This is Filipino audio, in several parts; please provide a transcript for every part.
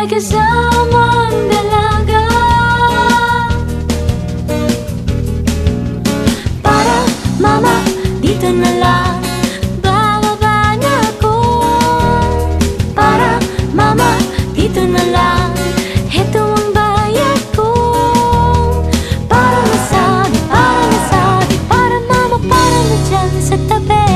May kasamang dalaga. Para mama, dito na lang. Bababa na ako. Para mama, dito na lang. Heto ang bayad ko. Para masabi, para masabi Para mama, para na dyan sa tabi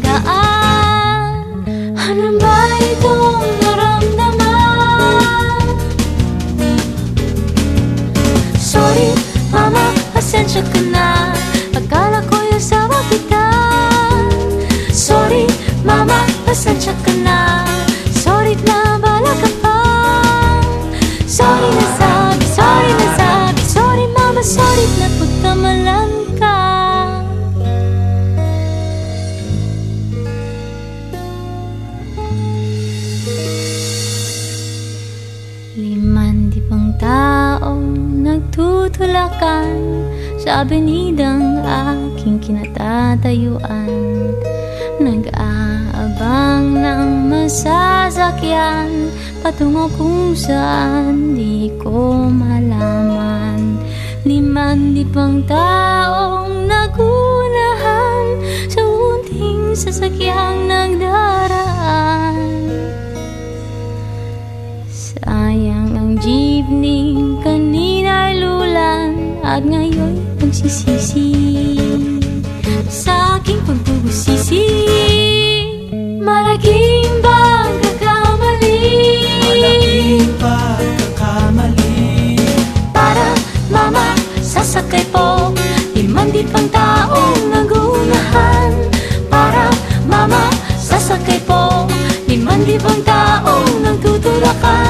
nagkabanggaan Ano ba itong naramdaman? Sorry, mama, pasensya ka na. Akala ko yung kita. Sorry, mama, pasensya ka na. Na bala ka pa. Sorry na sabi, sorry na sabi. Sorry mama, sorry na pagkamalan ka nagtutulakan Sa abenidang aking kinatatayuan Nag-aabang ng masasakyan Patungo kung saan di ko malaman. Liman di pang taong nagunahan Sa unting sasakyang nagdaraan pagbubusisi Sa aking pagbubusisi Malaking bang kakamali Malaking pagkakamali. Para mama sasakay po Limang di pang taong nagunahan. Para mama sasakay po Limang di pang taong nagtutulakan.